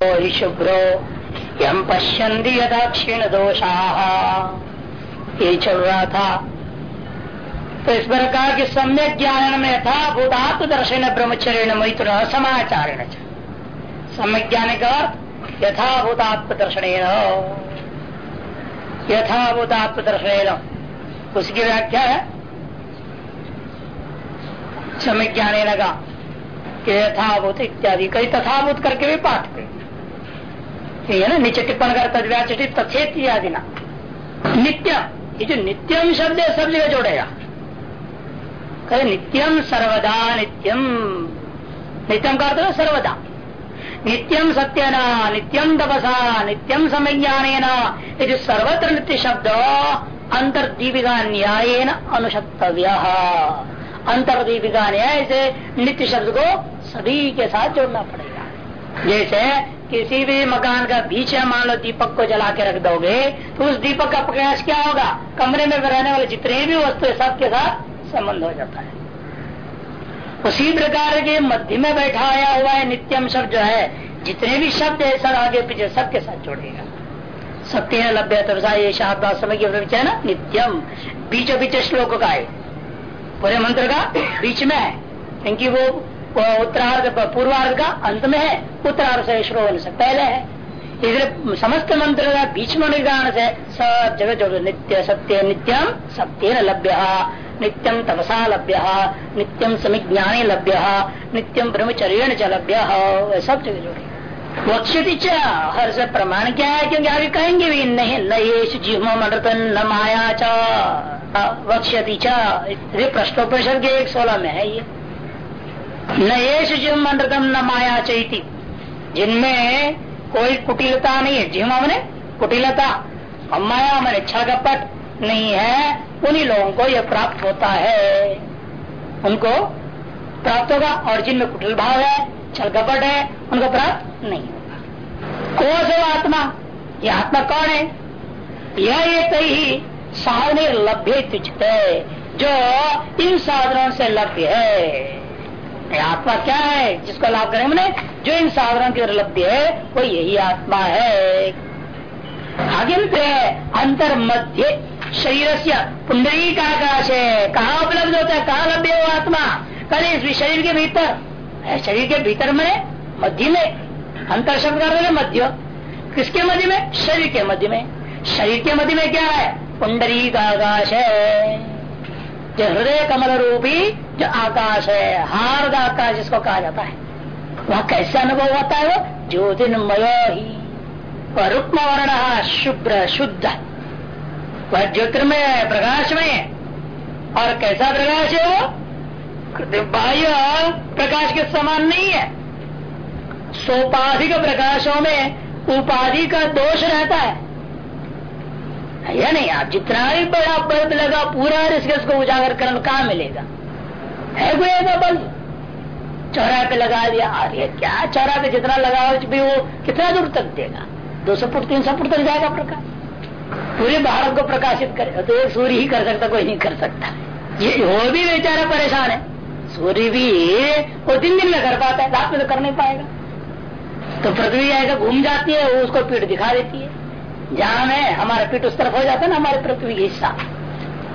हि शुभ्रो यम पश्यन्ति यथा क्षीण दोषा ये चल रहा था। तो इस प्रकार के सम्यक ज्ञान में था भूतात्म दर्शन ब्रह्मचर्य मैत्र समाचारण सम्यक ज्ञान का अर्थ यथाभूतात्म दर्शन यथाभूतात्म दर्शन उसकी व्याख्या है। सम्यक ज्ञान लगा यथाभूत इत्यादि। कई तथाभूत करके भी पाठ पे है ना? नीचे टिप्पण कर तदव्याचि तथेत ये जो नित्यम शब्द है, सब जगह जोड़ेगा। कहे, नित्यम सर्वदा नित्यम। नित्यम का अर्थ सर्वदा। नित्यम सत्यना, नित्यम तपसा, नित्यम समज्ञान यदि सर्वत्र नित्य शब्द अंतर्दीपिका न्याय अनुशक्तव्य। अंतर्दीपिका न्याय से नित्य शब्द को सभी के साथ जोड़ना पड़ेगा। जैसे किसी भी मकान का बीच में मान लो दीपक को जला के रख दोगे तो उस दीपक का प्रकाश क्या होगा? कमरे में रहने वाले जितने भी वस्तु है सबके साथ संबंध हो जाता है। उसी प्रकार के मध्य में बैठाया हुआ है नित्यम शब्द जो है, जितने भी शब्द है, सब आगे पीछे सबके साथ जोड़ेगा। सत्य है, लभ्य ये समय की है ना? नित्यम। बीच बीच श्लोक का है। पूरे मंत्र का बीच में है, क्योंकि वो उत्तरार्ध पूर्वार्ध का अंत में है। उत्तरार्ध से शुरू होने से पहले है। इसलिए समस्त मंत्र का बीच में होने से सब जगह जो नित्य सत्य नित्यम सत्य लभ्य नित्यम तपसा लभ्य नित्यम समिज्ञाने लभ्य नित्यम ब्रह्मचर्य च लभ्य। सब जगह जोड़े वक्षति हर से प्रमाण क्या है? क्योंकि आगे कहेंगे भी, नहीं न ये जीव मृतन न माया च वक्षति प्रश्नोपनिषद के एक सोलह में है ये। न ये जीव मृतम न माया चैती जिनमें कोई कुटिलता नहीं है। जीव मैंने कुटिलता। और माया मैंने छगपट नहीं है। उन्हीं लोगों को यह प्राप्त होता है। उनको प्राप्त होगा और जिनमें कुटिल भाव है छल कपट है, उनको प्राप्त नहीं होगा। कौन से आत्मा? ये आत्मा कौन है? यह एक ही साधने लभ्य है, जो इन साधनों से लभ्य है। आत्मा क्या है? जिसको लाभ करें मैंने जो इन साधनों की लभ्य है, वो यही आत्मा है। आगे अंतर मध्य शरीर से पुंडरी का आकाश है। कहाँ उपलब्ध होता है? कहाँ लभ्य हो आत्मा? कल इस शरीर के भीतर शरीर के भीतर में मध्य में, अंतर शब्द कर रहे मध्य। किसके मध्य में? शरीर के मध्य में। शरीर के मध्य में क्या है? पुंडरी का आकाश है। जो हृदय कमल रूपी जो आकाश है, हार आकाश जिसको कहा जाता है। वह कैसे अनुभव होता है वो? ज्योतिर्मय ही, वह रुक्म वर्ण शुभ्र, शुद्ध। वह ज्योतिर्मय प्रकाश में और कैसा प्रकाश है वो? बाह्य प्रकाश के समान नहीं है। सोपाधिक प्रकाशों में उपाधि का दोष रहता है। या नहीं? आप जितना भी बड़ा बल्ब लगा, पूरा रिस्क को उजागर करना कहा मिलेगा? है कोई ऐसा बल्ब चौराहे पे लगा दिया। अरे क्या? चौराहे पे जितना लगा भी वो कितना दूर तक देगा? दो सौ फुट, तीन सौ फुट तक जाएगा प्रकाश। पूरे भारत को प्रकाशित करे। तो एक सूर्य ही कर सकता, कोई नहीं कर सकता। ये वो भी बेचारा परेशान है। सूर्य भी वो दिन दिन में कर पाता है, रात में तो कर नहीं पाएगा। तो पृथ्वी ऐसा घूम जाती है, वो उसको पीठ दिखा देती है। जहाँ में हमारा पीठ उस तरफ़ हो जाता है ना, हमारे पृथ्वी का हिस्सा।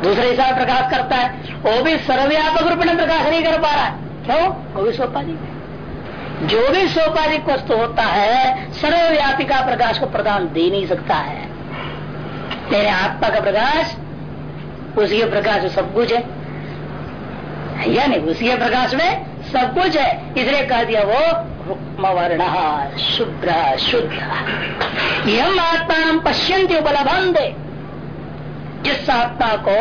दूसरे हिस्सा में प्रकाश करता है, वो भी सर्वव्यापक रूप में प्रकाश नहीं कर पा रहा है। क्यों? वो भी सोपाधिक जो भी सोपाधिक वस्तु होता है, सर्वव्यापी का प्रकाश को प्रदान दे नहीं सकता है। तेरे आत्मा का प्रकाश, उसी के प्रकाश सब कुछ है। या नहीं उसी के प्रकाश में सब कुछ है। इसलिए कह दिया वो रुक्म वर्ण शुभ्र, शुद्ध। यम आत्मा पश्यंती उपलब्ध जिस आत्मा को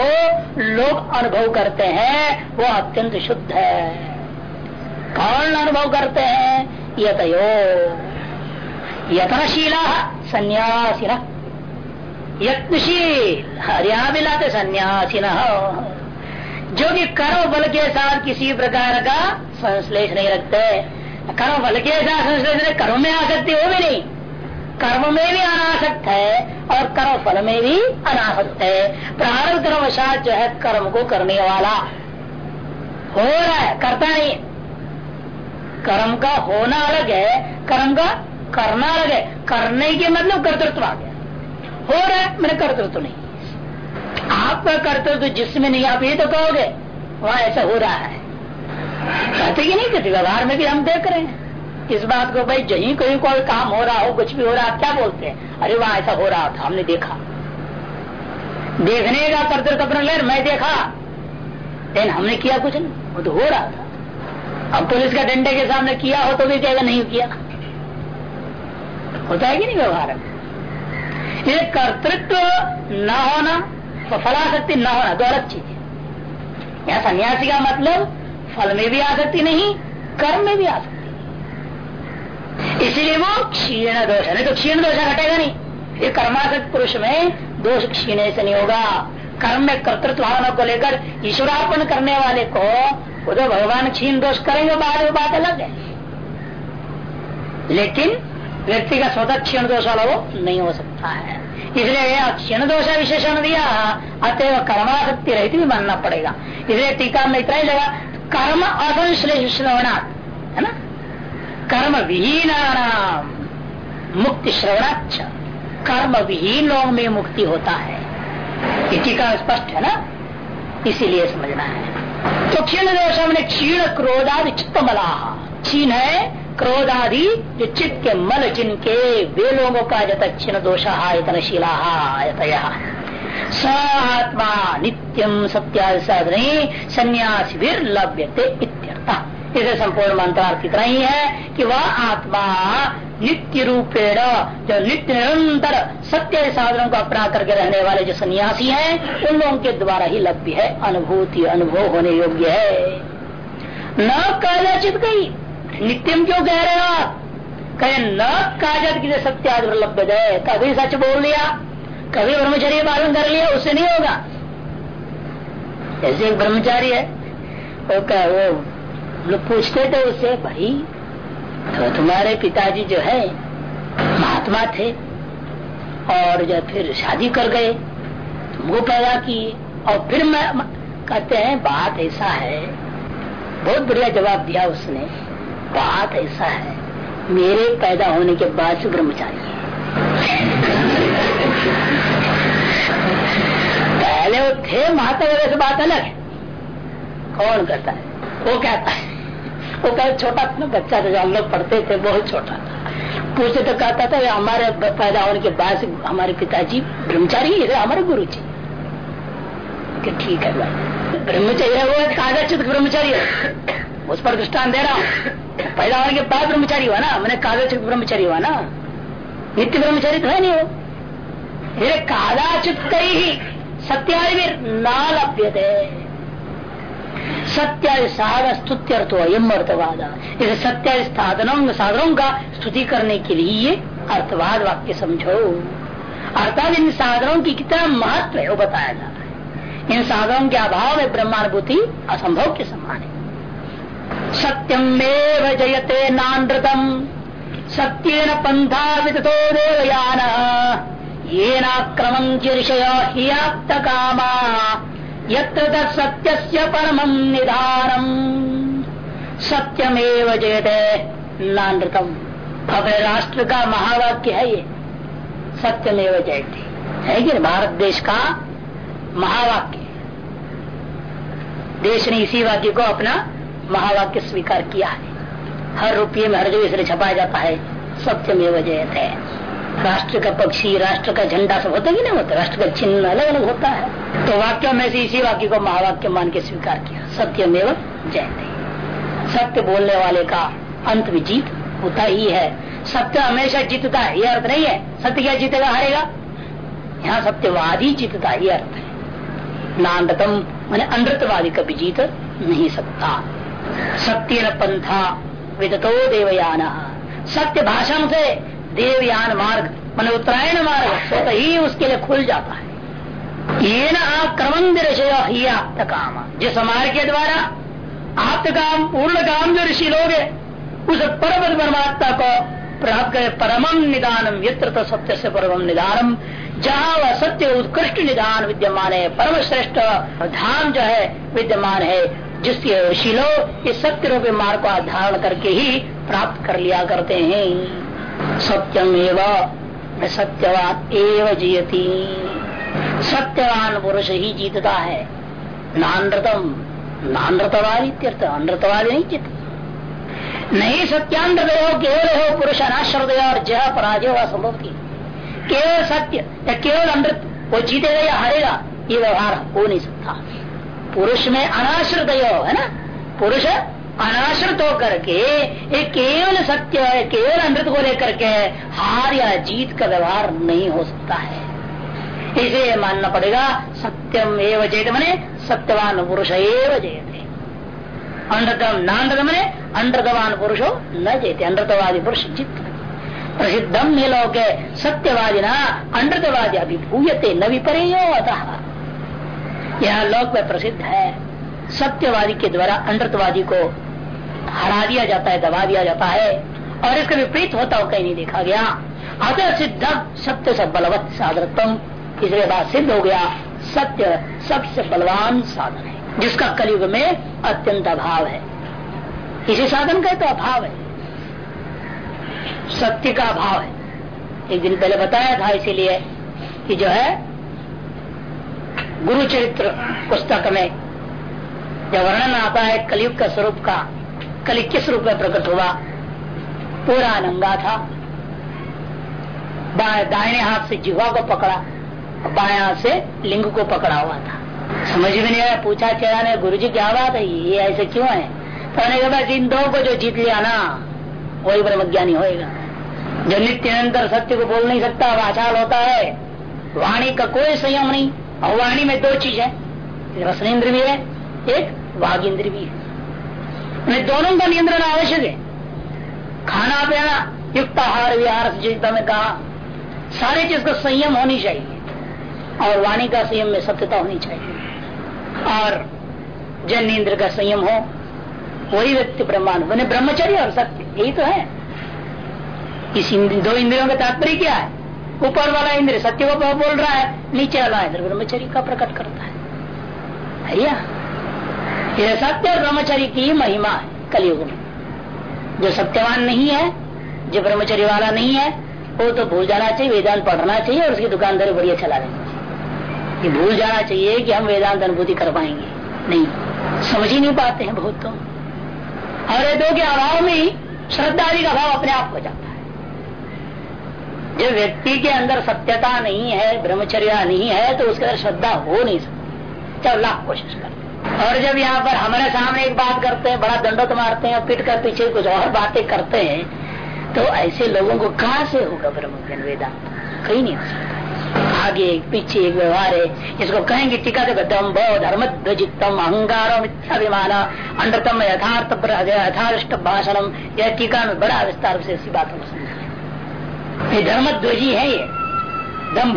लोग अनुभव करते हैं, वो अत्यंत शुद्ध है। कौन अनुभव करते हैं, यतयो। यत्नशीला सन्यासी यत्नशील हरिया मिलाते सन्यासी न जो कि कर्म बल के साथ किसी प्रकार का संश्लेष नहीं रखते। कर्म बल के साथ संश्लेष कर्म में आ सकते हो भी नहीं। कर्म में भी अनासक्त है और कर्म फल में भी अनासक्त है। प्रारंभ कर्मशात जो है कर्म को करने वाला हो रहा है, करता नहीं कर्म का होना अलग है, कर्म का करना अलग है। करने के मतलब कर्तृत्व आ गया। हो रहा है, मैंने कर्तृत्व नहीं। आपका कर्तृत्व जिसमें नहीं आप ये तो कहोगे, वहाँ, ऐसा हो रहा है। कहते कि नहीं कहते व्यवहार में भी हम देख रहे हैं। इस बात को भाई जही कहीं कोई काम हो रहा हो, कुछ भी हो रहा क्या बोलते हैं? अरे वहाँ, ऐसा हो रहा था, हमने देखा। देखने का कर्तृत्व अपना ले मैं देखा। लेकिन हमने किया कुछ नहीं, वो तो हो रहा था। अब पुलिस का डंडे के सामने किया हो तो भी कहेगा नहीं किया। होता है कि नहीं व्यवहार? ये कर्तृत्व न होना तो फलाशक्ति न होना, दो अलग चीज़ है। यहाँ सन्यासी का मतलब फल में भी आ सकती नहीं, कर्म में भी आ सकती इसीलिए वो क्षीण दोष है। नहीं तो क्षीण दोष घटेगा नहीं। ये कर्माशक्त पुरुष में दोष क्षीण से नहीं होगा। कर्म में कर्तृत्व भावना को लेकर ईश्वरार्पण करने वाले को वो तो भगवान क्षीण दोष करेंगे, बाद में बात अलग है। लेकिन व्यक्ति का स्वतः क्षीण दोष वाला वो नहीं हो सकता है। इसलिए क्षीण दोष विशेषण दिया, अतएव कर्माशक्ति रहित भी मानना पड़ेगा। इसलिए टीका में इतना ही लगा, कर्म असंश्लेष है ना? कर्म विहीन मुक्ति श्रवणाक्ष कर्म विहीन लोग में मुक्ति होता है। टीका स्पष्ट है ना? इसीलिए समझना है। तो क्षीण दोष हमने क्षीण क्रोधादि चित्त मला क्षीण है, क्रोधादि जो चित्त के मल जिनके वे लोगों का जत क्षीण दोष आयतनशीला आयतय स आत्मा नित्यम सत्या साधने संन्यास इत्यर्थ इसे संपूर्ण मंत्रार्थ इतना ही है कि वह आत्मा नित्य रूपेण जो नित्य निरंतर सत्य साधनों को अपना करके रहने वाले जो सन्यासी हैं उन लोगों के द्वारा ही लभ्य है अनुभूति अनुभव होने योग्य है। न काजाचित गई नित्यम क्यों कह रहे हो आप? कहे न काजत की लभ्य है। कभी सच बोल दिया कभी ब्रह्मचर्य पालन कर लिया उससे नहीं होगा। ऐसे एक ब्रह्मचारी है वो, वो लोग पूछते थे उसे, भाई तो तुम्हारे पिताजी जो है, महात्मा थे और जब फिर शादी कर गए, तुमको पैदा किए। और फिर मैं कहते हैं, बात ऐसा है। बहुत बढ़िया जवाब दिया उसने, बात ऐसा है, मेरे पैदा होने के बाद से ब्रह्मचारी पहले वो थे, महात्मा से बात अलग है। कौन करता है? वो कहता है वो कहे, छोटा था बच्चा था जब हम लोग पढ़ते थे, बहुत छोटा था। पूछते तो कहता था हमारे पैदा होने के बाद हमारे पिताजी ब्रह्मचारी है हमारे गुरु जी ठीक है भाई। ब्रह्मचारी वो कागज़ ब्रह्मचारी है। उस पर दृष्टान दे रहा हूँ। पैदा होने के बाद ब्रह्मचारी हुआ ना, मैंने कागज़ ब्रह्मचारी हुआ ना। नित्य ब्रह्मचारी तो है नहीं वो। मेरे कादाचित कई ही सत्यावीर नाल अभ्यते सत्य साधन स्तुत्य अर्थ अयम अर्थवाद इसे सत्य साधनों साधनों का स्तुति करने के लिए अर्थवाद वाक्य समझो। अर्थात इन साधनों की कितना महत्व है वो बताया जा रहा है। इन साधनों के अभाव में ब्रह्मानुभूति असंभव के समान है। सत्यम में जयते नानृतम। सत्य न पंथा विदतो देवयान। ये नाक्रमं ऋषय हियाप्त कामा यत्र सत्य परम निधानम सत्यमेव जयते। नानृतम। अपने राष्ट्र का महावाक्य है ये। सत्यमेव जयते। है कि भारत देश का महावाक्य। देश ने इसी वाक्य को अपना महावाक्य स्वीकार किया है। हर रुपये में हर जगह इसलिए छपाया जाता है। सत्यमेव जयते। राष्ट्र का पक्षी, राष्ट्र का झंडा सब होता ही नहीं होता? राष्ट्र का चिन्ह अलग अलग होता है। तो वाक्य में से इसी वाक्य को महावाक्य मान के स्वीकार किया। सत्यमेव जयते। सत्य बोलने वाले का अंत भी जीत होता ही है। सत्य हमेशा जीतता है यह अर्थ नहीं है। सत्य क्या जीतेगा? हारेगा? यहाँ सत्यवादी जीतता ही अर्थ है। नानतम मैंने अनृतवादी कभी जीत नहीं सकता। सत्य न पंथा विदतो देवयान। सत्य भाषण से देवयान मार्ग, मान उत्तरायण मार्ग, स्वतः ही उसके लिए खुल जाता है। ये न क्रमंद ऋषय काम जिस मार्ग के द्वारा आप्त काम पूर्ण काम जो ऋषि लोग है, उस परम परमात्मा को प्राप्त करे परमम निदानम, यत्र सत्य से परम निदानम। जहाँ वह सत्य उत्कृष्ट निदान विद्यमान है परम श्रेष्ठ धाम जो है, विद्यमान है, जिसके लोग इस सत्य रूपी मार्ग को धारण करके ही प्राप्त कर लिया करते हैं। सत्यम एवं सत्यवान एव जीयती। सत्यवान पुरुष ही जीतता है। नानृतम, नानृतवादी अनृतवादी नहीं जीत। नहीं सत्यांत हो केवल हो पुरुष अनाश्रदय और जह पराजय हुआ संभव थी। केवल सत्य, या केवल अमृत वो जीतेगा या हारेगा, ये व्यवहार हो नहीं सकता। पुरुष में अनाश्रित है ना? पुरुष अनाश्रित होकर के एक केवल सत्य केवल अमृत को लेकर के हार या जीत का व्यवहार नहीं हो सकता है। इसे मानना पड़ेगा, सत्यम एवं जयत मने सत्यवान पुरुष एवं जयते। अंडतम नांडतम मने अंडतवान पुरुषो न जयते। अंडतवादी पुरुष जीत प्रसिद्धम निलोके सत्यवादी ना अंडतवादी अभिभूयते न विपरेयो अतः। यह लोक में प्रसिद्ध है। सत्यवादी के द्वारा अंडतवादी को हरा दिया जाता है, दबा दिया जाता है और इसका विपरीत होता हो कहीं नहीं देखा गया। अतः सिद्ध, सत्य से बलवत साधरतम इसलिए बात सिद्ध हो गया, सत्य सबसे बलवान साधन है, जिसका कलयुग में अत्यंत अभाव है। इसी साधन का तो अभाव है। सत्य का अभाव है। एक दिन पहले बताया था इसीलिए कि जो है गुरु चरित्र पुस्तक में जब वर्णन आता है कलयुग का स्वरूप का कलि किस रूप में प्रकट हुआ? पूरा नंगा था। दाहिने हाथ से जिवा को पकड़ा, बाया से लिंग को पकड़ा हुआ था। समझ में नहीं आया, पूछा चेहरा ने गुरु जी क्या बात है, ये ऐसे क्यों है? तो बस इन दो को जो जीत लिया ना, वही ब्रह्म ज्ञानी होएगा। जो नित्य निरंतर सत्य को बोल नहीं सकता, वाचाल होता है। वाणी का कोई संयम नहीं, और वाणी में दो चीज़ है। रसनेन्द्र भी है, एक वाघ इंद्र भी है। दोनों का नियंत्रण आवश्यक है। खाना, पीना, युक्त आहार, विहार जितना में कहा, सारे चीज़ का संयम होनी चाहिए। और वाणी का संयम में सत्यता होनी चाहिए। और जन इंद्र का संयम हो, वही व्यक्ति ब्रह्मांड, बने ब्रह्मचर्य और सत्य, यही तो है। इस दो इंद्रियों का तात्पर्य क्या है? ऊपर वाला इंद्र सत्य को बोल रहा है, नीचे वाला इंद्र ब्रह्मचर्य का प्रकट करता है। भैया यह सत्य और ब्रह्मचर्य की महिमा है, कलयुग में। जो सत्यवान नहीं है, जो ब्रह्मचर्य वाला नहीं है, वो तो भूल जाना चाहिए, वेदांत पढ़ना चाहिए और उसकी दुकानदारी बढ़िया चला देनी ये भूल जाना चाहिए कि हम वेदांत अनुभूति कर पाएँगे। नहीं, समझ ही नहीं पाते हैं बहुत तो और ये दो के अभाव में ही श्रद्धा का अभाव अपने आप हो जाता है। जब व्यक्ति के अंदर सत्यता नहीं है, ब्रह्मचर्या नहीं है तो उसके अंदर श्रद्धा हो नहीं सकती। चाहे लाख कोशिश करते और जब यहाँ पर हमारे सामने एक बात करते हैं, बड़ा दंडोत मारते हैं पीट कर पीछे कुछ और बातें करते हैं तो ऐसे लोगों को कहा से होगा ब्रह्म ज्ञान वेदांत? कहीं नहीं हो सकता। आगे पीछे एक व्यवहार है इसको कहेंगे टीका के दम्भ धर्म ध्वजितम अहंगारो मिथ्याभिमान अंडतम यथार्थ यथार्थ भाषणम। यह टीका में बड़ा विस्तार से इसी बात को समझा धर्म ध्वजी है ये। दम्भ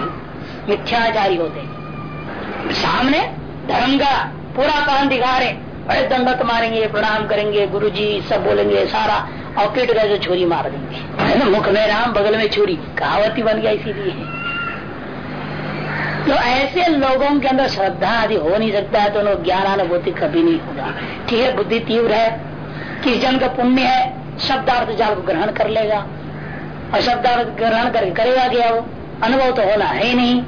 मिथ्याचारी होते सामने धर्म का पूरा काम दिखा रहे बड़े दंडत मारेंगे, प्रणाम करेंगे गुरु जी सब बोलेंगे, सारा। और पीट गए जो छुरी मार देंगे। मुख में राम, बगल में छुरी। कहावती बन गया इसीलिए। तो ऐसे लोगों के अंदर श्रद्धा आदि हो नहीं सकता है तो उन्हें ज्ञानानुभूति कभी नहीं होगा। ठीक है, बुद्धि तीव्र है, किस जन का पुण्य है, शब्दार्थ जाल को ग्रहण कर लेगा। और शब्दार्थ ग्रहण करके करेगा क्या वो? अनुभव तो होना है ही नहीं,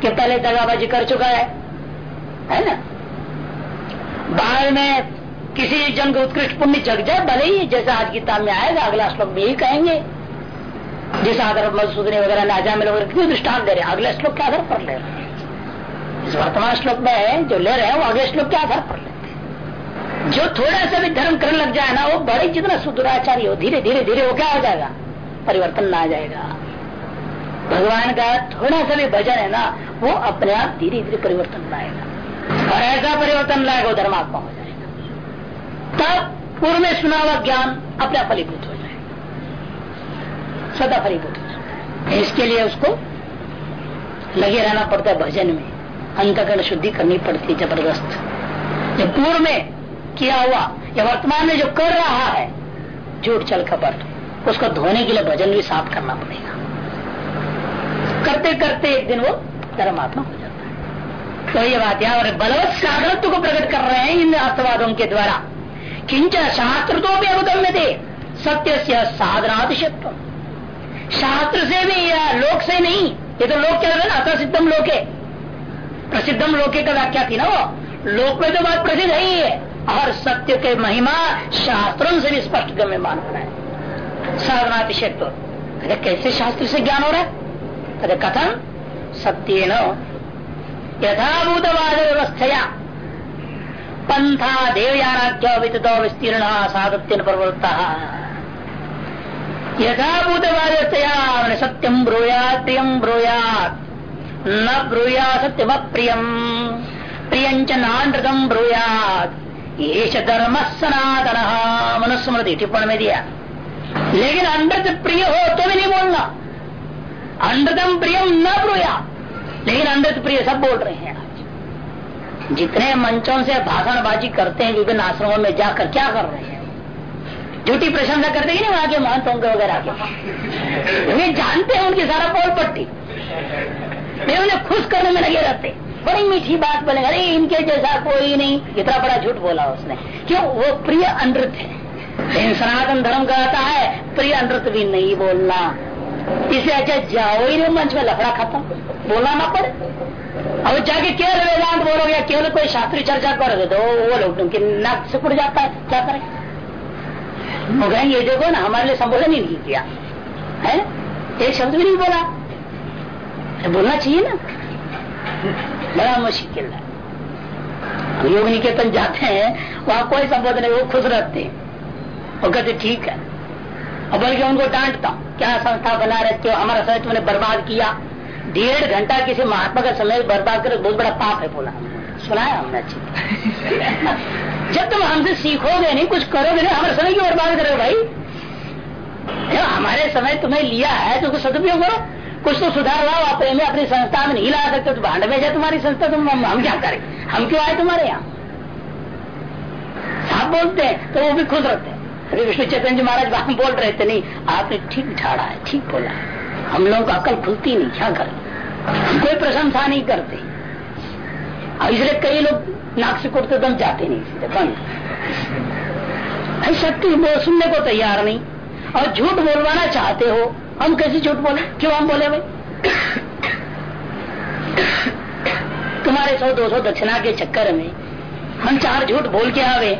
कि पहले दगाबाजी कर चुका है। है ना? बाद में किसी जन को उत्कृष्ट पुण्य जग जाए, भले ही जैसा आज गीता में आएगा, अगला श्लोक में यही कहेंगे। जिस आधार मधुसूदनी वगैरह नाजा में लोग क्यों दृष्टान दे रहे हैं, अगले श्लोक के आधार पर ले रहे हैं। वर्तमान श्लोक में जो ले रहे हैं, वो अगले श्लोक के आधार पर लेते हैं। जो थोड़ा सा भी धर्म करने लग जाए ना, वो बड़े जितना सुदुराचारी हो, धीरे धीरे धीरे वो क्या हो जाएगा? परिवर्तन आ जाएगा। भगवान का थोड़ा सा भी भजन है ना, वो अपने आप धीरे धीरे परिवर्तन लाएगा। और ऐसा परिवर्तन लाएगा वो धर्मात्मा हो जाएगा। तब पूर्व में सुना हुआ ज्ञान अपना फलीभूत हो जाएगा। सदा फलीभूत इसके लिए उसको लगे रहना पड़ता है भजन में। अंतकरण शुद्धि करनी पड़ती है, ज़बरदस्त। जो पूर्व में किया हुआ, या वर्तमान में जो कर रहा है, झूठ चल कपट उसको धोने के लिए भजन भी साफ़ करना पड़ेगा। करते करते एक दिन वो धर्मात्मा हो जाता है। तो ये बात यहाँ बलवत साधनत्व को प्रकट कर रहे हैं इन अर्थवादों के द्वारा। किंच शास्त्र तो भी अवगम्य थे, सत्य से साधनातिशत्व शास्त्र से भी या लोक से नहीं, ये तो लोक क्या है ना सिद्धम लोके। प्रसिद्धम लोके का व्याख्या थी ना वो। लोक में तो बात प्रसिद्ध है ही है। और सत्य के महिमा शास्त्रों से भी स्पष्ट गम्य मान है। साधनातिशत्व अरे कैसे शास्त्र से ज्ञान हो रहा है? अरे कथन, सत्य यथाभूतवाद व्यवस्थया पंथा देवयानाख्य वितो विस्तीर्ण साधत्य प्रवृत्ता यथाभूतवादया सत्यम ब्रूयात प्रियम ब्रूयात। न ब्रूया सत्यम प्रियम प्रियंच नानृतम ब्रूयात। ये धर्म सनातन। मनुस्मृति टिप्पण में दिया लेकिन अमृत प्रिय हो तो भी नहीं बोलना। अमृतम प्रियम न ब्रूया लेकिन अमृत प्रिय, सब बोल रहे हैं। आज जितने मंचों से भाषणबाजी करते हैं, विभिन्न आश्रमों में जाकर क्या कर रहे हैं? झूठी प्रशंसा करते ही नहीं वहाँ के महंतों के वगैरह के? वे जानते हैं उनकी सारा पोल पट्टी। वे उन्हें खुश करने में लगे रहते। बड़ी मीठी बात बोले अरे, इनके जैसा कोई नहीं। इतना बड़ा झूठ बोला उसने। क्यों? वो प्रिय अनृत है। सनातन धर्म कहता है, प्रिय अनृत भी नहीं बोलना। इसे अच्छा जाओ ही नहीं मंच में लफड़ा खत्म। बोला ना पड़े। अब जाके केवल वेदांत बोलोगे? केवल कोई शास्त्रीय चर्चा करोगे तो वो लोग उनके नाक से पड़ जाता है। क्या करें? वो ये देखो ना, हमारे लिए संबोधन ही नहीं किया। है? एक शब्द भी नहीं बोला। तो बोलना चाहिए ना। बड़ा मुश्किल है। योग निकेतन जाते हैं, वहाँ कोई संबोधन नहीं, वो खुश रहते हैं। वो कहते, ठीक है। और बल्कि उनको डांटता हूँ। क्या संस्था बना रहे हो हमारा समय तुमने बर्बाद किया। डेढ़ घंटा किसी महात्मा का समय बर्बाद कर बहुत बड़ा पाप है बोला। सुनाया हमने अच्छी जब तुम हमसे सीखोगे नहीं कुछ करोगे नहीं हमारे समय क्यों बर्बाद करोगे भाई। जब हमारे समय तुम्हें लिया है तो कुछ सदुपयोग करो। कुछ तो सुधार लाओ आप में अपनी संस्था में नहीं ला सकते तो भांड में जाए तुम्हारी संस्था तुम हम, हम क्या करें? हम क्यों आए तुम्हारे यहाँ? आप बोलते हैं तो वो भी खुश रहते हैं। विष्णु चैतन्य जी महाराज, वहाँ बोल रहे थे नहीं। आपने ठीक ठाड़ा है, ठीक बोला। हम लोगों को अकल खुलती नहीं, क्या करें? कोई प्रशंसा नहीं करते। इसलिए कई लोग नाक से कुटते, दम जाते नहीं वो सुनने को तैयार नहीं। और झूठ बोलवाना चाहते हो, हम कैसे झूठ बोले? क्यों हम बोले भाई? तुम्हारे सौ, दो सौ दक्षिणा के चक्कर में हम चार झूठ बोल के आवे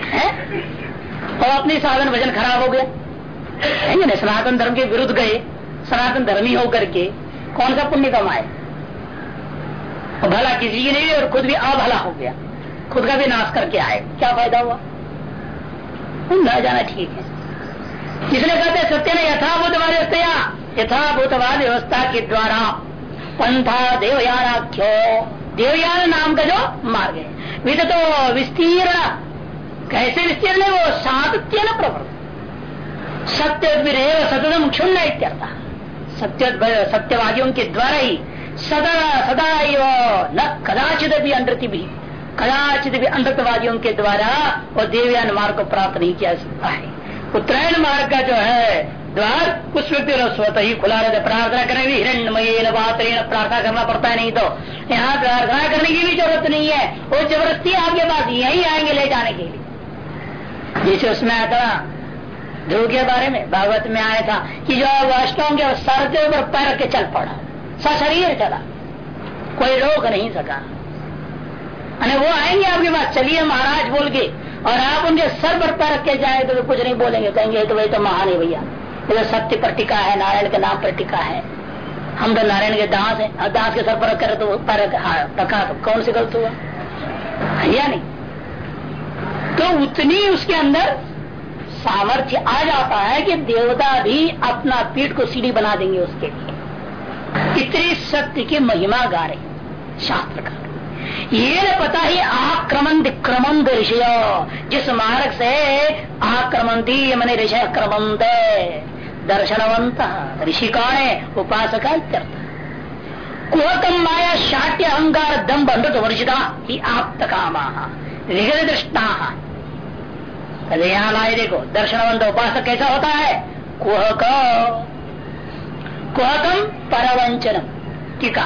हैं? और अपनी साधन भजन खराब हो गया। सनातन धर्म के विरुद्ध गए, सनातन धर्मी होकर के कौन सा पुण्य कमाए? और भला किसी की नहीं, और खुद भी अभला हो गया। खुद का भी नाश करके आए। क्या फ़ायदा हुआ? न जाना ठीक है। इसलिए कहते सत्य ने यथाभूतवाद व्यवस्था। यथाभूतवाद व्यवस्था के द्वारा पंथा देवयानाख्यो। देवयान नाम का जो मार्ग है। विद तो विस्तीर्ण कैसे विस्तीर्ण है वो सातत्य न प्रवृत्त सत्य सततम क्षुण्ण इत्यर्थ। सत्य, सत्यवादियों के द्वारा ही सदा सदा न कदाचित भी अनृति भी, कदाचित भी अनृतवादियों के द्वारा वो देवयान मार्ग को प्राप्त नहीं किया सकता है। उत्तरायण मार्ग का जो है, द्वार कुछ व्यक्ति स्वतः ही खुला रहता, प्रार्थना करने भी हिरण हिरण्यमय प्रार्थना करना पड़ता है नहीं तो यहाँ प्रार्थना करने की भी ज़रूरत नहीं है, वो ज़बरदस्ती आपके पास यही आएँगे ले जाने के लिए। जैसे उसमें आया था। ध्रुव के बारे में, भागवत में आया था कि जो के सर के ऊपर पैर के चल पड़ा। सशरीर चला। कोई रोक नहीं सका। अरे वो आएँगे आपके पास, चलिए महाराज बोल के। और आप उनके सर पर पैर के जाए तो कुछ नहीं बोलेंगे। कहेंगे तो भाई तो महान है भैया। ये तो सत्य पर टिका है, नारायण के नाम पर टिका है। हम तो नारायण के दास है। और दास के सर पर रखे तो पैर तो कौन सी गलत हुआ? या नहीं। तो उतनी उसके अंदर सामर्थ्य आ जाता है कि देवता भी अपना पीठ को सीढ़ी बना देंगे उसके लिए। इतनी सत्य की महिमा गा रहे शास्त्र का। ये न पता ही आक्रमण क्रमण ऋषय, जिस मार्ग से आक्रमणती मैंने ऋषि क्रमंत दर्शनवंत ऋषि कौन है? उपासका कुहकम माया शाट्य अहंकार दम बंधुत वर्षिता ही आप कामा। विगत दृष्टा। यहाँ लाए देखो। दर्शनवंत उपासक कैसा होता है? कुहक। कुहकम परवंचनम। टीका।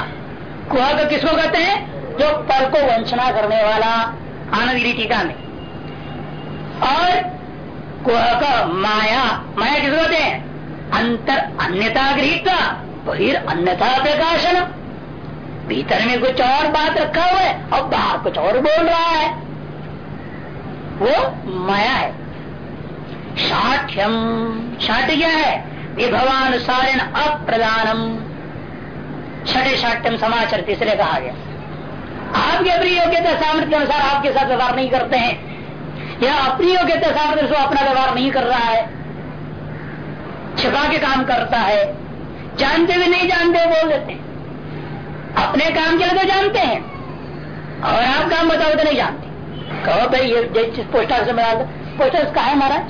कुहक किसको कहते हैं? जो पर को वंचना करने वाला। आनंदगिरी टीका में। और कुहक माया। माया किसको कहते हैं? अंतर अन्यता गृहित बहिर अन्यथा प्रकाशन भीतर में कुछ और बात रखा हुआ है। और बाहर कुछ और बोल रहा है। वो माया है। शाठ्यम शाठ क्या है? विभवानुसारण अप्रदानम। छठे साठ्यम समाचार तीसरे कहा गया। आपकी अपनी योग्यता सामर्थ्य के अनुसार आपके साथ व्यवहार नहीं करते हैं। या अपनी योग्यता सामर्थ्य से अपना व्यवहार नहीं कर रहा है। छिपा के काम करता है। जानते भी नहीं, जानते बोल देते हैं। अपने काम के लिए तो जानते हैं। और आप काम बताओ तो नहीं जानते। कहो भाई, ये जिस पोस्टर से मिला पोस्टर का है महाराज?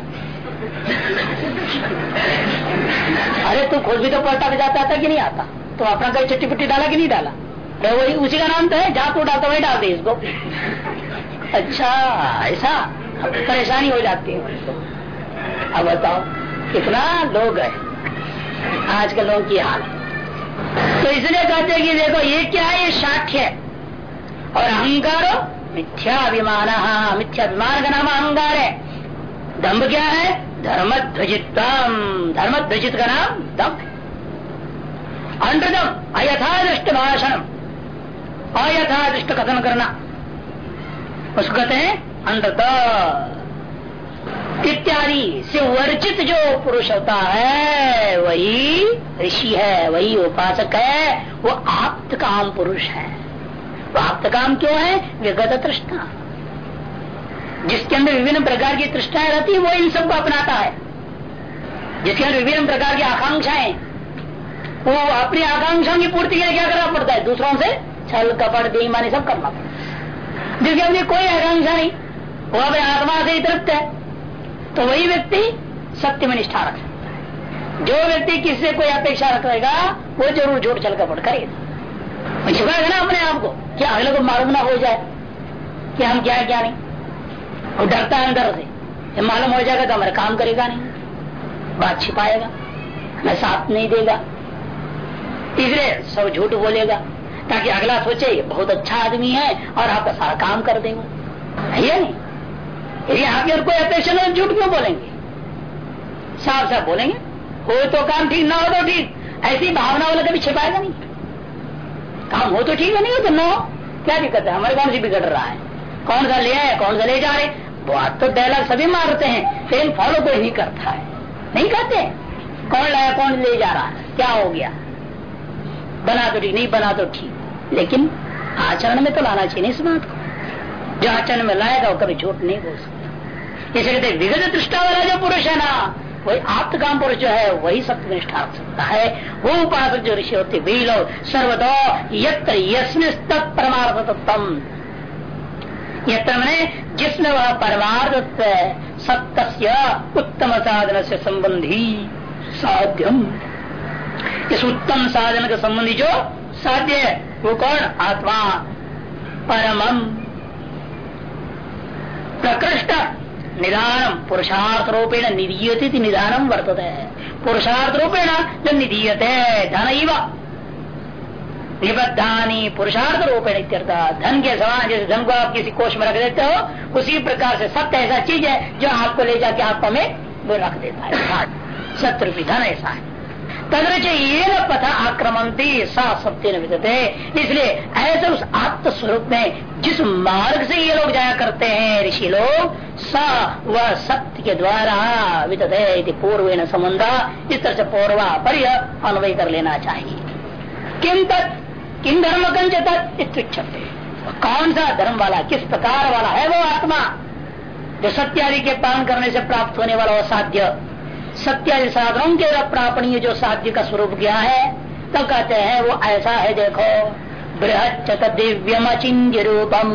अरे, तू खुद भी तो पोस्टर जाता था कि नहीं आता? तो अपना कहीं चिट्टी पुट्टी डाला कि नहीं डाला? अरे वही, उसी का नाम तो है, जहाँ तू डालता वही डाल दे इसको। अच्छा ऐसा? परेशानी हो जाती है अब बताओ, कितना लोग है? आज आजकल लोगों की हाल तो इसलिए कहते हैं कि देखो, ये क्या है ये साक्ष्य और अहंकार मिथ्याभिमान मिथ्याभिमान का नाम अहंकार है दम्भ क्या है? धर्म ध्वजितम धर्म ध्वजित का नाम दम्भ। अयथा अयथादृष्ट भाषण अयथा दृष्ट कथन करना। उसको कहते हैं अंततः इत्यादि से वर्जित जो पुरुष होता है, वही ऋषि है, वही उपासक है, वो आप्त काम पुरुष है। वो आप्त काम क्यों है? विगत तृष्णा। जिसके अंदर विभिन्न प्रकार की तृष्णाएँ रहती है, वो इन सबको अपनाता है। जिसके अंदर विभिन्न प्रकार की आकांक्षाएँ वो अपनी आकांक्षाओं की पूर्ति के लिए क्या करना पड़ता है? दूसरों से छल, कपट, बेईमानी सब करना पड़ता है। जिसके अंदर कोई आकांक्षा नहीं, वो अपने आत्मा से ही तृप्त है। तो वही व्यक्ति सत्य में निष्ठा रख है। जो व्यक्ति किसी से कोई अपेक्षा रखेगा, वो ज़रूर झूठ, छल, कपट करेगा। छुपाएगा ना अपने आप को। क्या अगले को मालूम ना हो जाए कि हम क्या है, क्या नहीं। वो डरता है अंदर से। मालूम हो जाएगा तो हमारा काम करेगा नहीं। बात छिपाएगा। हमें साथ नहीं देगा। तीसरे, सब झूठ बोलेगा। ताकि अगला सोचे बहुत अच्छा आदमी है और आपका सारा काम कर देगा। नहीं? यदि आपकी और कोई अपेक्षा नहीं, झूठ क्यों बोलेंगे? साफ़ साफ़ बोलेंगे। हो तो काम ठीक ना हो तो ठीक। ऐसी भावना वाला कभी छिपाएगा नहीं। काम हो तो ठीक है, नहीं तो ना। क्या दिक्कत है? हमारे कौन सी बिगड़ रहा है? कौन सा ले आए कौन सा ले जा रहे? बात तो डायलॉग सभी मारते हैं। लेकिन फॉलो कोई नहीं करता है। नहीं कहते कौन लाया, कौन ले जा रहा? है क्या हो गया? बना तो ठीक, नहीं बना तो ठीक। लेकिन आचरण में तो लाना चाहिए इस बात को। जो आचरण में लाएगा, वो कभी झूठ नहीं बोल सकता। इसे कहते विगत दृष्टा वाला जो पुरुष है ना वही आप्त काम पुरुष जो है, वही सत्य निष्ठा सकता है। वो उपासक जो ऋषि होते वे लोग सर्वदो, यत्र यस्मिन परमार्थ तत्व यत्र जिसमें वह परमार्थ सत्य उत्तम साधन से संबंधी साध्यम। इस उत्तम साधन के संबंधी जो साध्य है, वो कौन? आत्मा। परमम। प्रकृष्ट निधानम पुरुषार्थ रूपेण निधीयते वर्तत है पुरुषार्थ रूपेण जब निधीयते धन निबद्धानी पुरुषार्थ रूपेण धन के समान जैसे धन को आप किसी कोष में रख देते हो उसी प्रकार से सत्य ऐसा चीज़ है जो आपको ले जाके आपको में वो रख देता है। सत्य रूपी धन ऐसा है। तदरच ये पथ आक्रमणती सा सत्य न विदते। इसलिए ऐसे उस आत्म स्वरूप में जिस मार्ग से ये लोग जाया करते हैं, ऋषि लोग, स वह सत्य के द्वारा विदते पूर्व न संबंध इस तरह से पूर्वा पर अन्वय कर लेना चाहिए। किम तत्? किम धर्म कंच तत्ते कौन सा धर्म वाला, किस प्रकार वाला है वो आत्मा? जो सत्यादि के पालन करने से प्राप्त होने वाला असाध्य साध्य सत्य साधनों के प्रापणीय जो साध्य का स्वरूप गया है तो कहते हैं, वो ऐसा है, देखो बृहत दिव्यम अचिंत्य रूपम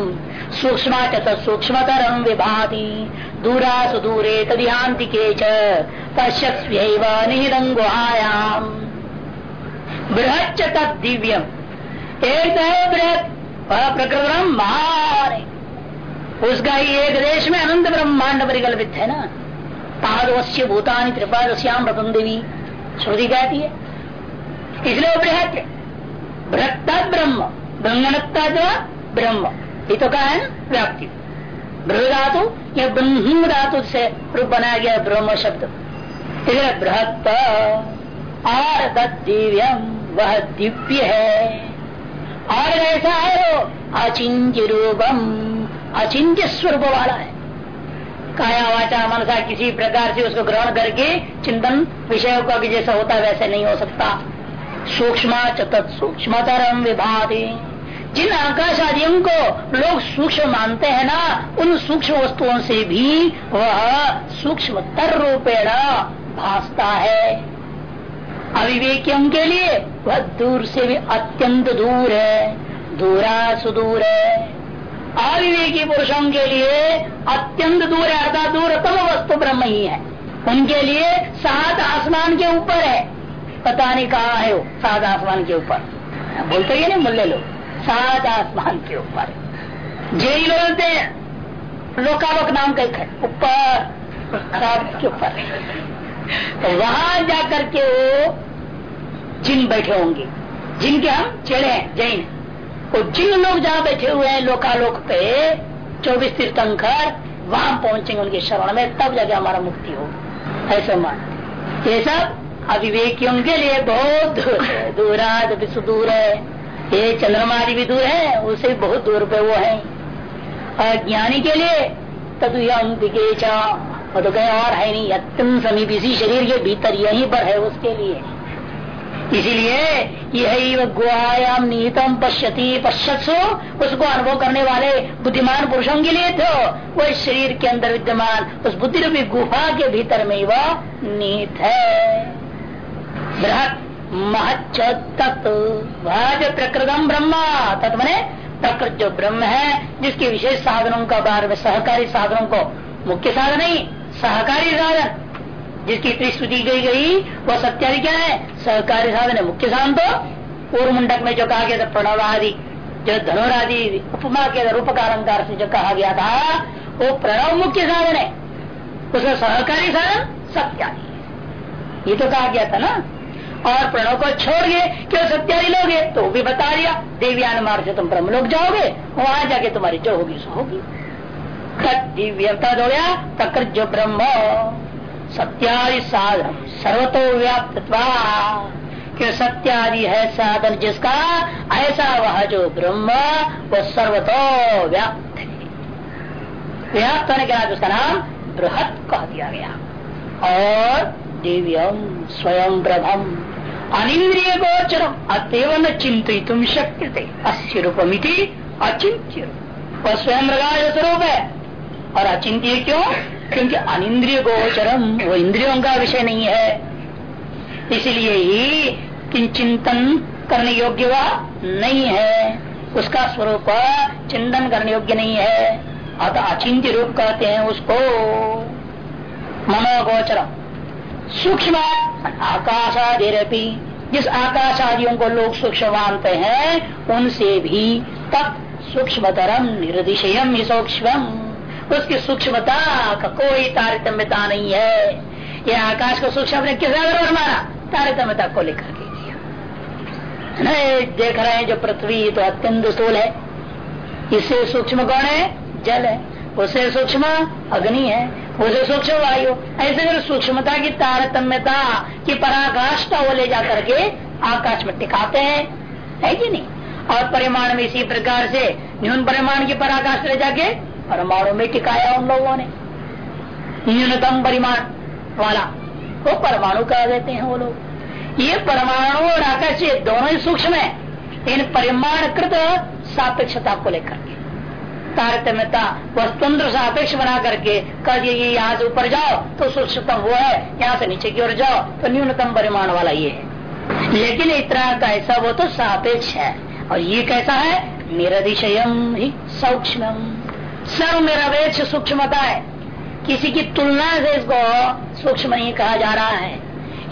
सूक्ष्म चत सूक्ष्मतरम विभाति दूरा सुदूरे तदिहांति के निहिदंगुहायाम बृहत दिव्यम। एक तो बृहत प्रकृत महान उसका ही एक देश में अनंत ब्रह्मांड परिकल्पित है ना। पादवश्य भूतानी त्रिपादश्याम रतन देवी श्रुति कहती है। इसलिए बृहत बृहत्ता ब्रह्म, ब्रह्मणत्ता जो ब्रह्म। ये तो कहा है व्याप्ति। बृह धातु या ब्रह्म धातु से रूप बनाया गया ब्रह्म शब्द। इसलिए बृहत्त दिव्यम वह दिव्य है। और ऐसा है वो अचिंत्य रूपम अचिंत्य स्वरूप वाला है। काया वाचा मनसा किसी प्रकार से उसको ग्रहण करके चिंतन विषयों का भी जैसा होता वैसे नहीं हो सकता। सूक्ष्म सूक्ष्मतरम विभाति। जिन आकाश आदियों को लोग सूक्ष्म मानते हैं ना, उन सूक्ष्म वस्तुओं से भी वह सूक्ष्म तर रूपेण भासता है। अविवेकियों के लिए वह दूर से भी अत्यंत दूर है, दूरा सुदूर है। अविवेकी पुरुषों के लिए अत्यंत दूर है, अर्थात दूरतम वस्तु ब्रह्म ही है। उनके लिए सात आसमान के ऊपर है। पता नहीं कहा है वो, सात आसमान के ऊपर। बोलते ही नहीं बोले लोग, सात आसमान के ऊपर। जेई बोलते हैं लोकालोक नाम का एक है, ऊपर के ऊपर। तो वहाँ जाकर के वो जिन बैठे होंगे, जिनके हम चेड़े हैं, जैन वो जिन लोग जहाँ बैठे हुए हैं, लोकालोक पे, चौबीस तीर्थंकर, वहाँ पहुँचेंगे उनके शरण में, तब जाके हमारा मुक्ति हो ऐसे मान ये सब अविवेकियों के लिए बहुत दूर है। दूराद सुदूर है। ये चंद्रमा भी दूर है उससे बहुत दूर पे वो है। और ज्ञानी के लिए तदुयम वो तो कहीं और है नहीं, अत्यंत समीप इसी शरीर के भीतर यही पर है उसके लिए। इसीलिए यही गुहायाम निहितम पश्यति, पश्यत्सु, उसको अनुभव करने वाले बुद्धिमान पुरुषों के लिए तो वह शरीर के अंदर विद्यमान, उस बुद्धि रूपी गुफा के भीतर में वह निहित है। बृहत महच तत्व जो प्रकृतम ब्रह्म। तत्व मैंने प्रकृत जो ब्रह्म है, जिसके विशेष साधनों का बारे में सहकारी साधनों को मुख्य साधन नहीं, सहकारी साधन। जिसकी इतनी स्तुति गई गई, वह सत्यादि क्या है? सहकारी साधन है। मुख्य साधन तो पूर्व मुंडक में जो कहा गया था प्रणव आदि जो धनुरादि, उपमा के रूप अलंकार से जो कहा गया था, वो प्रणव मुख्य साधन है। उसमें सहकारी साधन सत्यादि ये तो कहा गया था ना? और प्रणव को छोड़ गए, क्यों सत्यादि लोगे तो भी बता दिया देवियान मार्ग से तुम ब्रह्म लोग जाओगे, वहाँ जाके तुम्हारी जो होगी, सो होगी। दिव्यता हो गया जो ब्रह्म। सत्यादि साधन, सर्वतो व्याप्त सत्यादि है साधन जिसका ऐसा वह जो ब्रह्म, वो सर्वतो व्याप्त है। व्याप्त होने के बाद उसका नाम बृहत कह दिया गया। और दिव्यम स्वयं प्रभम अनिंद्रिय गोचरम अतव न चिंतित शक्य थे अस्य रूपमिति अचिंत्य वह स्वयं मृगा स्वरूप है। और अचिंत्य क्यों? क्योंकि अनिंद्रिय गोचरम, वो इंद्रियों का विषय नहीं है। इसलिए ही चिंतन करने योग्य वह नहीं है। उसका स्वरूप चिंतन करने योग्य नहीं है। अतः अचिंत्य रूप कहते हैं उसको। मनोगोचरम। सूक्ष्म आकाशादिरपी, जिस आकाश आदियों को लोग सूक्ष्म मानते हैं, उनसे भी तब सूक्ष्मतरम निर्दिशयम सूक्ष्म उसकी सूक्ष्मता का कोई तारतम्यता नहीं है। यह आकाश को सूक्ष्म ने किस आधार माना तारतम्यता को लेकर के किया देख रहे हैं जो पृथ्वी तो अत्यंत स्थूल है। इससे सूक्ष्म कौन है? जल है। उसे सूक्ष्म अग्नि है। उसे सूक्ष्म वायु। ऐसे अगर सूक्ष्मता की तारतम्यता की पराकाष्ठा वो ले जा करके आकाश में टिकाते हैं, है कि नहीं? और परिमाण में इसी प्रकार से न्यून परिमाण की पराकाष्ठ ले जाके परमाणु में टिकाया उन लोगों ने। न्यूनतम परिमाण वाला। वो परमाणु कह देते हैं वो लोग। ये परमाणु और आकाश दोनों ही सूक्ष्म है। इन परिमाण कृत सापेक्षता को लेकर के। तारतम्यता वस्तुंत्र सापेक्ष बना करके कह दिए ये यहाँ से ऊपर जाओ तो सूक्ष्मतम वो है। यहाँ से नीचे की ओर जाओ तो न्यूनतम परिमाण वाला ये है। लेकिन इतना का ऐसा वो तो सापेक्ष है। और ये कैसा है? निरदिशयम ही सूक्ष्म सर्व निरवेक्ष सूक्ष्मता है। किसी की तुलना से इसको सूक्ष्म नहीं कहा जा रहा है।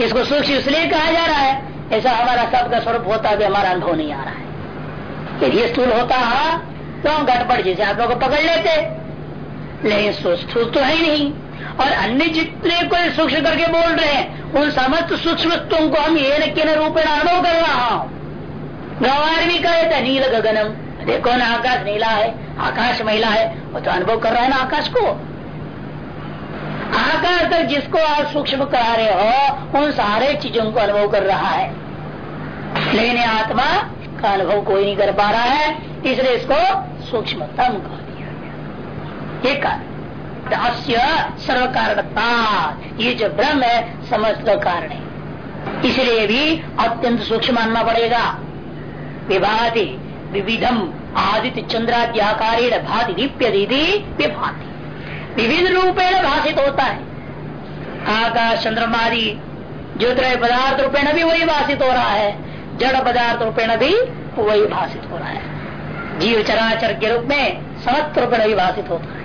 इसको सूक्ष्म इसलिए कहा जा रहा है, ऐसा हमारा सबका स्वरूप होता भी हमारा अनुभव नहीं आ रहा है। यदि स्थूल होता तो हम गड़बड़ जैसे आप लोग पकड़ लेते। लेकिन स्थूल तो है नहीं। और अन्य जितने कोई सूक्ष्म करके बोल रहे हैं, उन समस्त सूक्ष्म को हम ये न रूप में अनुभव कर रहा हूँ। गवार भी कहे थे नील गगनम देखो ना, आकाश नीला है, आकाश महिला है। वो तो अनुभव कर रहा है ना आकाश को। आकार तक जिसको आप सूक्ष्म करा रहे हो, उन सारे चीज़ों को अनुभव कर रहा है। लेकिन आत्मा का अनुभव कोई नहीं कर पा रहा है, इसलिए इसको सूक्ष्मतम कह दिया गया। एक कारण। सर्व ये जो ब्रह्म है, समस्त कारण है। इसलिए भी अत्यंत सूक्ष्म मानना पड़ेगा। विभाति। विविधम आदित्य चंद्रादि आकार भाति दीप्य दीदी विभाति। विविध रूपेण भाषित होता है। आकाश चंद्रमादि ज्योतिरय पदार्थ रूपेण भी वही भाषित हो रहा है। जड़ पदार्थ रूपेण भी वही भाषित हो रहा है। जीव चराचर के रूप में समस्त रूपेण भी भाषित होता है।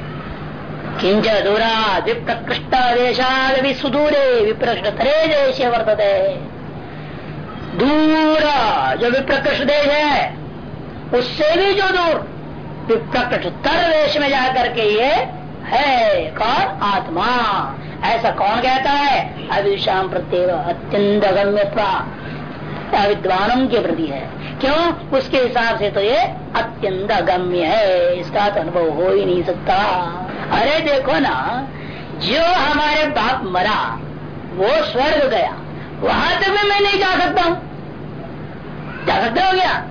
किंच दूरा विप्रकृष्ट देशाद भी सुदूरे विप्रकृष्ट तरे देश वर्तते। दूर जो विप्रकृष्ट देश है उससे भी जो दूर। विप्रकृष्ट तर देश में जाकर के ये है कौन आत्मा। ऐसा कौन कहता है? अविशाम प्रत्येक अत्यंत अगम्य विद्वानों के प्रति है। क्यों? उसके हिसाब से तो ये अत्यंत अगम्य है। इसका तो अनुभव हो ही नहीं सकता। अरे देखो ना, जो हमारे बाप मरा, वो स्वर्ग गया। वहाँ तक मैं नहीं जा सकता हूँ। जा सकता हो गया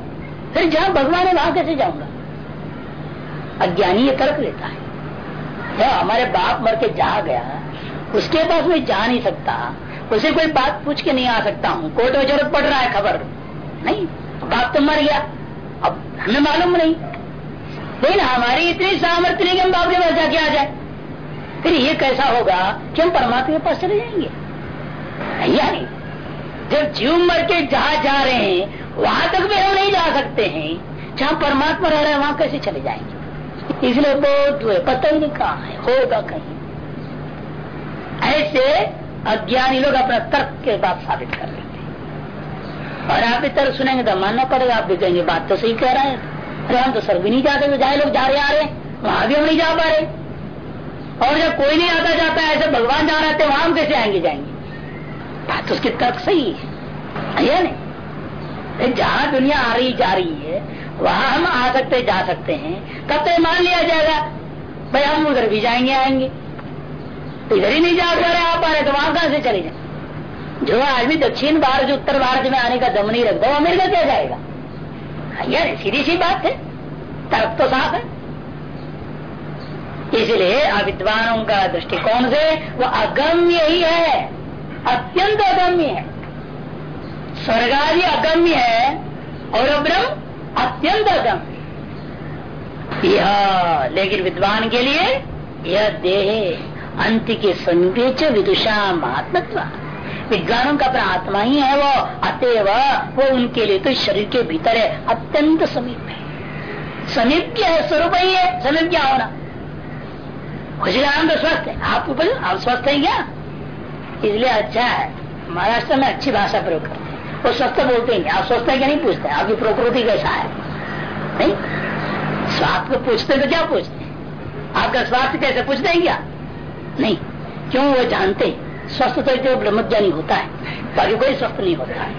फिर जहाँ भगवान है, वहाँ कैसे जाऊँगा? अज्ञानी ये तर्क लेता है। जब हमारे बाप मर के जा गया, उसके पास मैं जा नहीं सकता, उसे कोई बात पूछ के नहीं आ सकता हूँ कोर्ट में ज़रूरत पड़ रहा है खबर। नहीं, बाप तो मर गया, अब हमें मालूम नहीं। लेकिन हमारी इतनी सामर्थ्य नहीं कि हम बाप के पास जाके आ जाए। फिर ये कैसा होगा कि हम परमात्मा के पास चले जाएँगे? या नहीं जब जीव मर के जहाँ जा रहे हैं वहाँ तक भी हम नहीं जा सकते हैं। जहाँ परमात्मा रह रहे हैं, वहाँ कैसे चले जाएँगे? इसलिए बहुत हुए पता ही नहीं कहा है, होगा कहीं। ऐसे अज्ञानी लोग अपना तर्क के बाद साबित कर लेते और आप भी तर्क सुनेंगे तो मानना पड़ेगा, आप भी कहेंगे, बात तो सही कह रहे हैं। अरे, हम तो सर भी नहीं जाते जाए लोग जा रहे आ रहे वहाँ भी हम नहीं जा पा रहे। और जब कोई नहीं आता, जाता है, ऐसे भगवान जा रहे थे वहाँ हम कैसे आएँगे जाएँगे? बात तो उसकी तर्क सही है या नहीं? जहाँ दुनिया आ रही, जा रही है, वहाँ हम आ सकते, जा सकते हैं। तब तो मान लिया जाएगा? भाई, हम उधर भी जाएँगे, आएँगे। इधर ही नहीं जा पा रहे आ पा रहे तो वहाँ कहाँ से चले जाए? जो आदमी दक्षिण भारत उत्तर भारत में आने का दम नहीं रखता, वो अमेरिका क्या जाएगा? यार सीधी सी बात है। तर्क तो साफ़ है। इसलिए अविद्वानों का दृष्टिकोण से वो अगम्य ही है। अत्यंत अगम्य है। स्वर्ग आदि अगम्य है और ब्रह्म अत्यंत अगम्य। यह, लेकिन विद्वान के लिए यह देह अंत के संवेच विदुषा महात्मत्व। विद्वानों का अपना आत्मा ही है वो, अतएव वो उनके लिए तो शरीर के भीतर है, अत्यंत समीप है। समीप क्या है, स्वरूप ही है, समीप क्या होना? खुशीराम तो स्वस्थ है। आप ऊपर आप स्वस्थ है क्या? इसलिए अच्छा है। महाराष्ट्र में अच्छी भाषा प्रयोग करते हैं वो स्वस्थ बोलते हैं आप स्वस्थ है क्या? नहीं पूछते। आपकी प्रकृति कैसा है? नहीं? स्वास्थ्य को पूछते तो क्या पूछते आपका स्वास्थ्य कैसे? पूछते हैं क्या नहीं। क्यों? वो जानते स्वस्थ तो जो ब्रह्मज्ञानी होता है। बाकी कोई स्वस्थ नहीं होता है।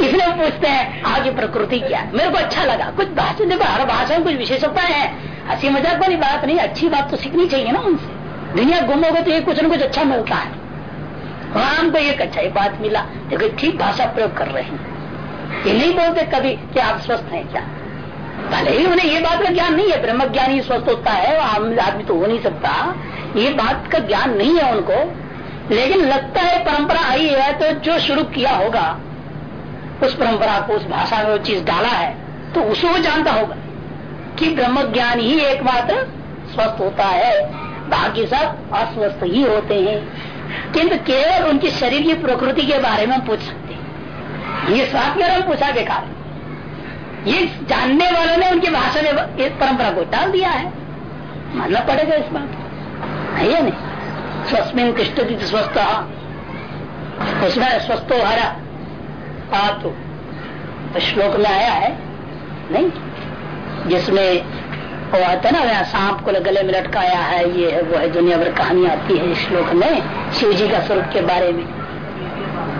इसलिए पूछते हैं आगे प्रकृति क्या मेरे को अच्छा लगा। कुछ भाषा देखो हर भाषा में कुछ विशेषता है। हँसी मज़ाक वाली बात नहीं। अच्छी बात तो सीखनी चाहिए ना उनसे। दुनिया गुम हो तो ये कुछ न कुछ अच्छा मिलता है। वहाँ हमको एक अच्छा ही बात मिला, देखो ठीक भाषा प्रयोग कर रहे हैं। ये नहीं बोलते कभी कि आप स्वस्थ हैं क्या? भले ही उन्हें ये बात का ज्ञान नहीं है ब्रह्म ज्ञान ही स्वस्थ होता है आदमी तो हो नहीं सकता। ये बात का ज्ञान नहीं है उनको, लेकिन लगता है परंपरा आई है तो जो शुरू किया होगा, उस परंपरा को, उस भाषा में वो चीज़ डाला है तो उसको वो जानता होगा कि ब्रह्म ज्ञान ही एकमात्र स्वस्थ होता है। बाकी सब अस्वस्थ ही होते हैं। किंतु केवल उनके शरीर की प्रकृति के बारे में पूछ सकते ये स्वास्थ्य हम पूछा बेकार। ये जानने वालों ने उनकी भाषा में इस परंपरा को डाल दिया है। मानना पड़ेगा इस बात है नहीं? स्वस्मिन तिष्ट स्वस्थ। उसमें स्वस्थो हरा। पातु। तो श्लोक में आया है, नहीं? जिसमें वो आता ना सांप को गले में लटकाया है, ये है, वो है दुनिया भर कहानी आती है इस श्लोक में शिव जी का स्वरूप के बारे में।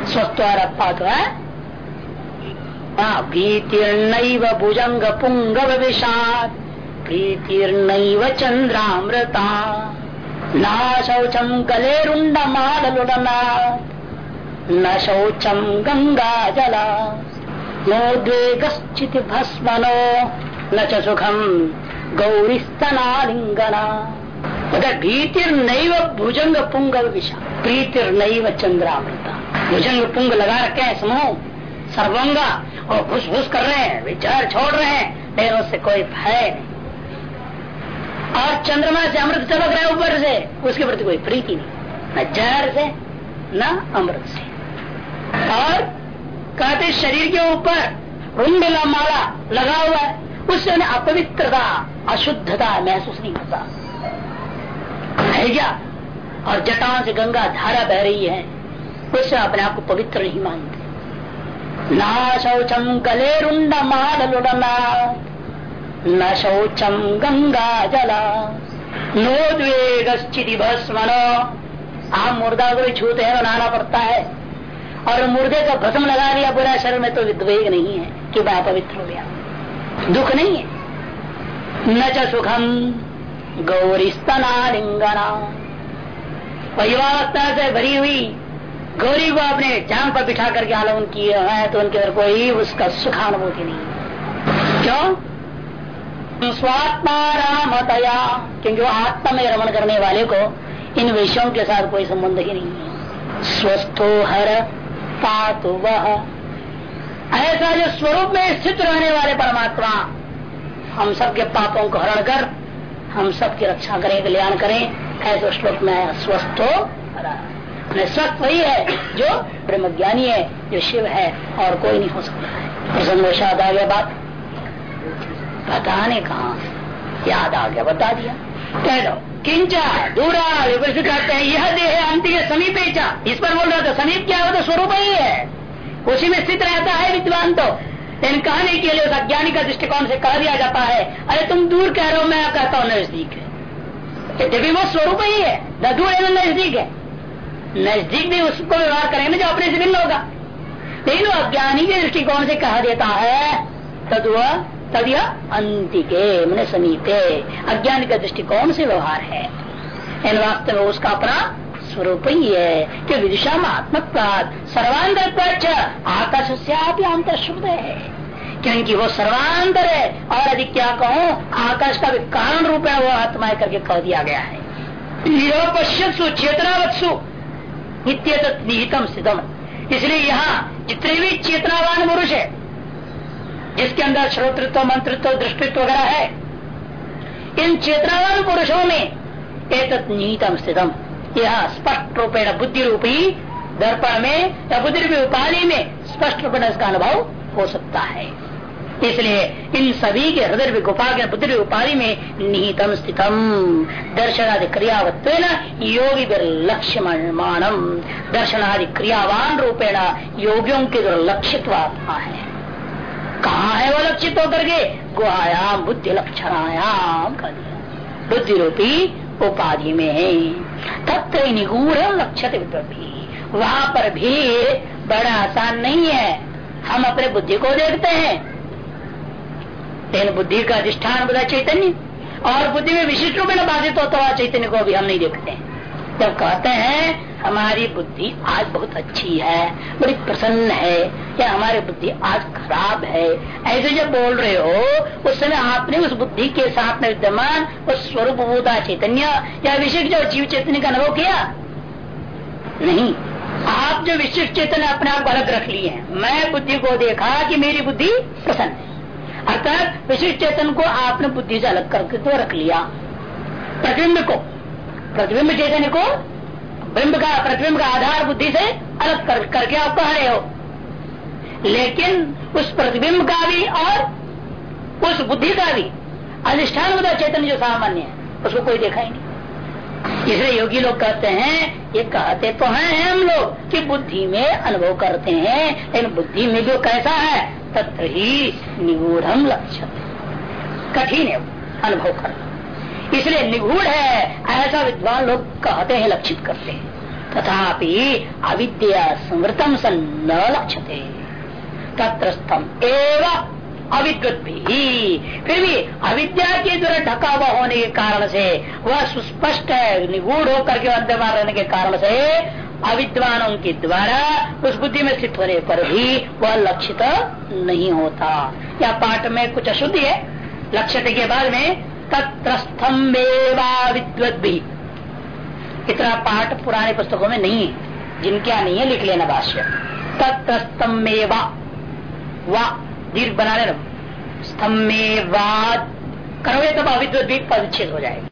स्वस्थ पात है? भीतिर्नैव भुजंग पुंग विषाद प्रीतिर्नैव चंद्रामृता ना शौचम गले रुंड मालुलना न शौचम गंगा जला नोद्वेगश्चित भस्मनो, न च सुखम। गौरीस्तनालिंगना भीतिर नैव भुजंग पुंग विषा प्रीतिर नैव चंद्रामृता भुजंग पुंग लगा रखे हैं समूह। सर्वंगा और घुस घुस कर रहे हैं। विचार छोड़ रहे हैं। लेकिन उससे कोई भय नहीं। और चंद्रमा से अमृत चमक रहा ऊपर से। उसके प्रति कोई प्रीति नहीं। न जहर से, न अमृत से। और कहते शरीर के ऊपर रुंडला माला लगा हुआ है। उससे उन्हें अपवित्रता, अशुद्धता महसूस नहीं होता है क्या? और जटाओं से गंगा धारा बह रही है उससे अपने आप को पवित्र नहीं मानते। ना शौचम गले रुंड मालुडना न शौचम गंगा जला। नोद्वेग स्थिति भस्मन आप मुर्दा को भी छूते हैं, बनाना पड़ता है। और मुर्दे का भस्म लगा दिया पूरा शरीर में तो विद्वेग नहीं है कि मैं पवित्र हो गया। दुख नहीं है। न च सुखम गौरी स्तनालिंगना युवावस्था से भरी हुई गौरी को अपने जान पर बिठा करके आलम किए है तो उनके अंदर कोई उसका सुखानुभूति नहीं क्यों? स्वात्मा रामतया, क्योंकि वो आत्मा में रमण करने वाले को इन विषयों के साथ कोई संबंध ही नहीं है। स्वस्थो हर पातु वह ऐसा जो स्वरूप में स्थित रहने वाले परमात्मा, हम सबके पापों को हरण कर, हम सबकी रक्षा करें, कल्याण करें, ऐसे श्लोक में स्वस्थ हो स्वस्थ वही है जो ब्रह्म ज्ञानी है, जो शिव है, और कोई नहीं हो सकता है। प्रसन्न आ गया बात। बताने कहा याद आ गया, बता दिया। कह दो, किंचा दूरा विपरीत करते हैं, यह देह अंतिम समीप इस पर बोल रहा था, समीप क्या होता स्वरूप ही है। उसी में स्थित रहता है विद्वान तो। लेकिन कहने के लिए उस अज्ञानी का दृष्टिकोण से कह दिया जाता है, अरे तुम दूर कह रहे हो, मैं कहता हूँ नज़दीक है। वो स्वरूप ही है, न दूर है नज़दीक है। नज़दीक भी उसको व्यवहार करेंगे जो अपने से भिन्न होगा। लेकिन वो अज्ञानी के दृष्टिकोण से कहा देता है, तद तद अंतिके, मैंने समीपे। अज्ञानी का दृष्टिकोण से व्यवहार है। इन वास्तव में उसका अपना स्वरूप ही है कि विदिशा आत्मक सर्वांतर आकाश से आप अंतर शुद्ध है क्योंकि वो सर्वांतर है और यदि क्या कहूँ, आकाश का भी कारण रूप है, वो आत्मा करके कह दिया गया है। पश्यु चेतनावत्सु। निहितम स्थितम इसलिए यहाँ जितने भी चेतनावान पुरुष है, जिसके अंदर श्रोतृत्व, मंत्रित्व, दृष्टित्व वगैरह है, इन चेतनावान पुरुषों में एक निहितम स्थितम यह स्पष्ट रूपेण बुद्धि रूपी दर्पण में या बुद्धि रूपी उपाधि में स्पष्ट रूप इसका अनुभव हो सकता है। इसलिए इन सभी के हृदय गुफा के बुद्धि उपाधि में निहितम स्थितम। दर्शनादि क्रियावत्व योगी मानम दर्शनादि क्रियावान रूपेण योगियों के जो लक्षित आत्मा है कहा है वो लक्षित होकर के? गुहायाम बुद्धि लक्षणायाम कर बुद्धि रूपी उपाधि में है। तत्व निगूढ़ भी वहाँ पर भी बड़ा आसान नहीं है। हम अपने बुद्धि को देखते हैं। लेकिन बुद्धि का अधिष्ठान बता चैतन्य। और बुद्धि में विशिष्ट रूप में बाधित होता हुआ चैतन्य को भी हम नहीं देखते। हैं जब कहते हैं हमारी बुद्धि आज बहुत अच्छी है, बड़ी प्रसन्न है, या हमारी बुद्धि आज खराब है। ऐसे जब बोल रहे हो, उस समय आपने उस बुद्धि के साथ में विद्यमान उस स्वरूप भूता चैतन्य, या विशिष्ट जो जीव चैतन्य का अनुभव किया? नहीं। आप जो विशिष्ट चेतन अपने आप अलग रख लिए हैं। मैं बुद्धि को देखा कि मेरी बुद्धि प्रसन्न है। अर्थात विशिष्ट चेतन को आपने बुद्धि से अलग करके तो रख लिया। प्रतिबिंब को, प्रतिबिंब चेतन को बिंब का प्रतिबिंब का आधार बुद्धि से अलग कर, करके आप कह रहे हो। लेकिन उस प्रतिबिंब का भी और उस बुद्धि का भी अधिष्ठान होता चेतन जो सामान्य है उसको कोई देखा ही नहीं। इसलिए योगी लोग कहते हैं ये कहते तो हैं हम लोग कि बुद्धि में अनुभव करते हैं लेकिन बुद्धि में जो कैसा है तत्र ही निगूढ़ लक्ष्य कठिन है अनुभव करना। इसलिए निगूढ़ है। ऐसा विद्वान लोग कहते हैं, लक्षित करते हैं। तथापि अविद्या स्मृतम सन न लक्ष्यते तत्रस्थम एवं अविद्वत भी फिर भी अविद्या के द्वारा ढका हुआ होने के कारण से, वह सुस्पष्ट है, निगूढ़ होकर के वर्तमान रहने के कारण से, अविद्वानों के द्वारा उस बुद्धि में स्थित होने पर भी वह लक्षित नहीं होता। या पाठ में कुछ अशुद्धि है। लक्ष्य के बाद में तत्स्तम विद्वत भी इतना पाठ पुराने पुस्तकों में नहीं है, जिनके नहीं है, लिख लेना भाष्य। तत्स्तमेवा वा, दीर्घ बना लेना। स्तमेवाद करोगे तब भी पदच्छेद हो जाएगी।